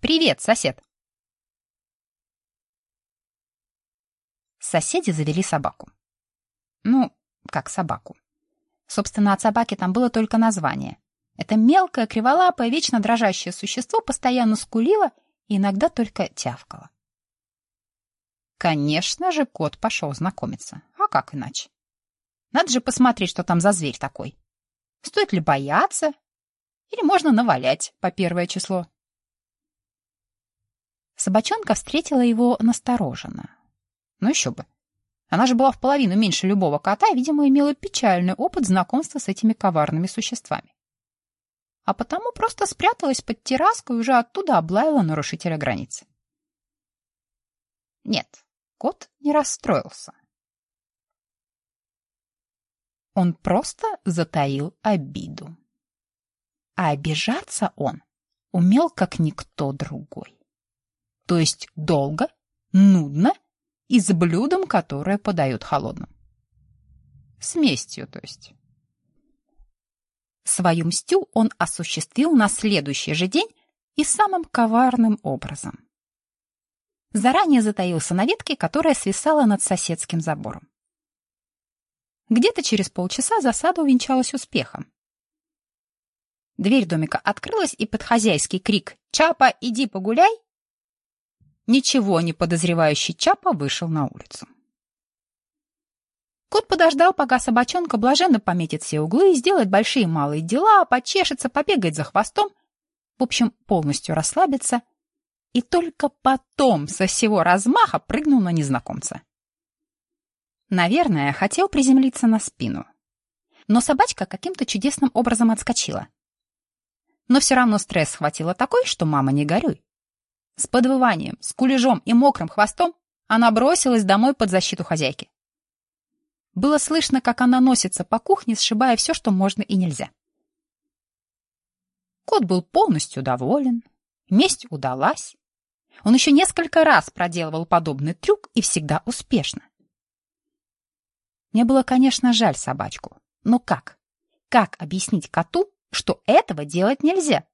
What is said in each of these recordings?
Привет, сосед. Соседи завели собаку. Ну, как собаку. Собственно, от собаки там было только название. Это мелкое, криволапое, вечно дрожащее существо постоянно скулило и иногда только тявкало. Конечно же, кот пошел знакомиться. А как иначе? Надо же посмотреть, что там за зверь такой. Стоит ли бояться? Или можно навалять по первое число? Собачонка встретила его настороженно. Ну еще бы. Она же была в половину меньше любого кота и, видимо, имела печальный опыт знакомства с этими коварными существами. А потому просто спряталась под терраску и уже оттуда облаяла нарушителя границы. Нет, кот не расстроился. Он просто затаил обиду. А обижаться он умел как никто другой. То есть долго, нудно и с блюдом, которое подают холодным. С местью, то есть. Свою мстю он осуществил на следующий же день и самым коварным образом. Заранее затаился на ветке, которая свисала над соседским забором. Где-то через полчаса засада увенчалась успехом. Дверь домика открылась, и под хозяйский крик «Чапа, иди погуляй!» Ничего не подозревающий Чапа вышел на улицу. Кот подождал, пока собачонка блаженно пометит все углы, сделает большие и малые дела, почешется, побегает за хвостом, в общем, полностью расслабится, и только потом со всего размаха прыгнул на незнакомца. Наверное, хотел приземлиться на спину. Но собачка каким-то чудесным образом отскочила. Но все равно стресс схватила такой, что мама не горюй. С подвыванием, с кулежом и мокрым хвостом она бросилась домой под защиту хозяйки. Было слышно, как она носится по кухне, сшибая все, что можно и нельзя. Кот был полностью доволен, месть удалась. Он еще несколько раз проделывал подобный трюк и всегда успешно. Мне было, конечно, жаль собачку. Но как? Как объяснить коту, что этого делать нельзя?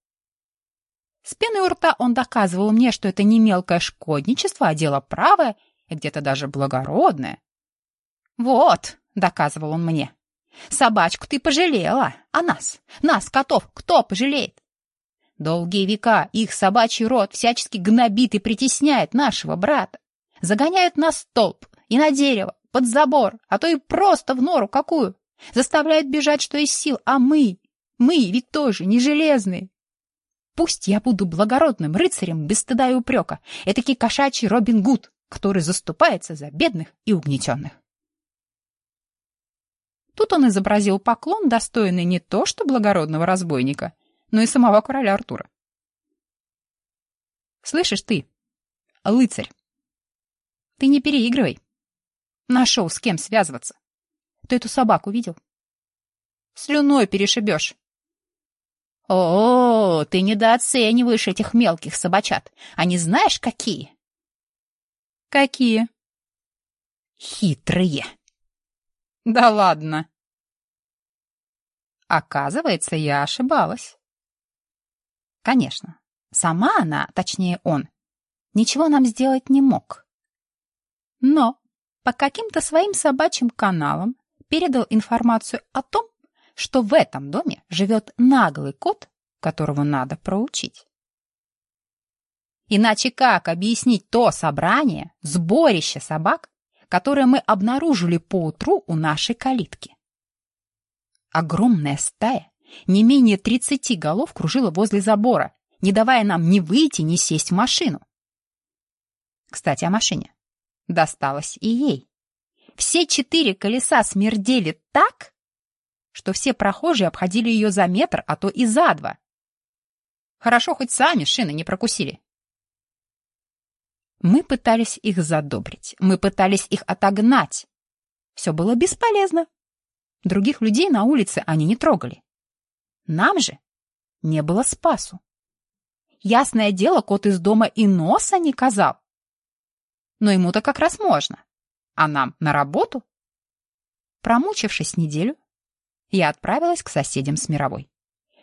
С пеной у рта он доказывал мне, что это не мелкое шкодничество, а дело правое и где-то даже благородное. «Вот», — доказывал он мне, — «собачку ты пожалела, а нас, нас, котов, кто пожалеет?» Долгие века их собачий род всячески гнобит и притесняет нашего брата. Загоняют на столб и на дерево, под забор, а то и просто в нору какую. Заставляют бежать, что из сил, а мы, мы ведь тоже не железные. Пусть я буду благородным рыцарем без стыда и упрека, этакий кошачий Робин Гуд, который заступается за бедных и угнетенных. Тут он изобразил поклон, достойный не то что благородного разбойника, но и самого короля Артура. «Слышишь ты, лыцарь, ты не переигрывай. Нашел с кем связываться. Ты эту собаку видел? Слюной перешибешь. О, ты недооцениваешь этих мелких собачат. Они знаешь какие? Какие? Хитрые. Да ладно. Оказывается, я ошибалась. Конечно, сама она, точнее он, ничего нам сделать не мог. Но по каким-то своим собачьим каналам передал информацию о том, что в этом доме живет наглый кот, которого надо проучить. Иначе как объяснить то собрание, сборище собак, которое мы обнаружили поутру у нашей калитки? Огромная стая, не менее 30 голов кружила возле забора, не давая нам ни выйти, ни сесть в машину. Кстати, о машине. Досталось и ей. Все четыре колеса смердели так, что все прохожие обходили ее за метр, а то и за два. Хорошо, хоть сами шины не прокусили. Мы пытались их задобрить, мы пытались их отогнать. Все было бесполезно. Других людей на улице они не трогали. Нам же не было спасу. Ясное дело, кот из дома и носа не казал. Но ему-то как раз можно. А нам на работу? Промучившись неделю, я отправилась к соседям с мировой.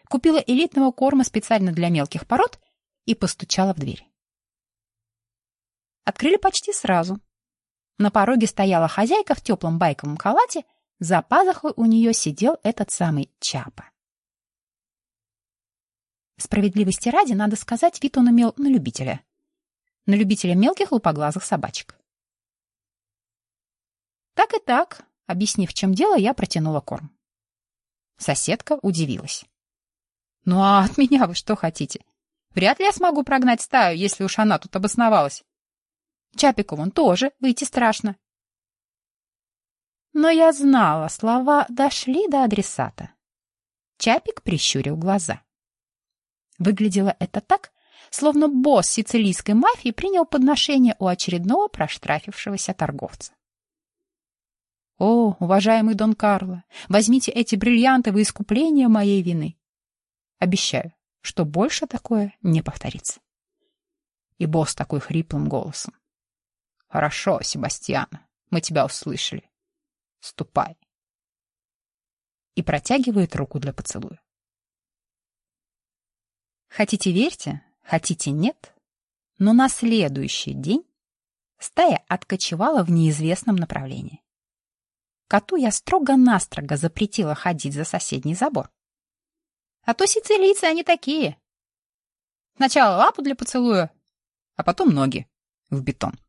Купила элитного корма специально для мелких пород и постучала в дверь. Открыли почти сразу. На пороге стояла хозяйка в теплом байковом халате, за пазухой у нее сидел этот самый Чапа. Справедливости ради, надо сказать, вид он имел на любителя. На любителя мелких лупоглазых собачек. Так и так, объяснив, в чем дело, я протянула корм. Соседка удивилась. «Ну а от меня вы что хотите? Вряд ли я смогу прогнать стаю, если уж она тут обосновалась. Чапику вон тоже выйти страшно». Но я знала, слова дошли до адресата. Чапик прищурил глаза. Выглядело это так, словно босс сицилийской мафии принял подношение у очередного проштрафившегося торговца. «О, уважаемый Дон Карло, возьмите эти бриллианты во искупление моей вины. Обещаю, что больше такое не повторится». И босс такой хриплым голосом. «Хорошо, Себастьян, мы тебя услышали. Ступай». И протягивает руку для поцелуя. Хотите верьте, хотите нет, но на следующий день стая откочевала в неизвестном направлении. Коту я строго-настрого запретила ходить за соседний забор. А то сицилийцы они такие. Сначала лапу для поцелуя, а потом ноги в бетон.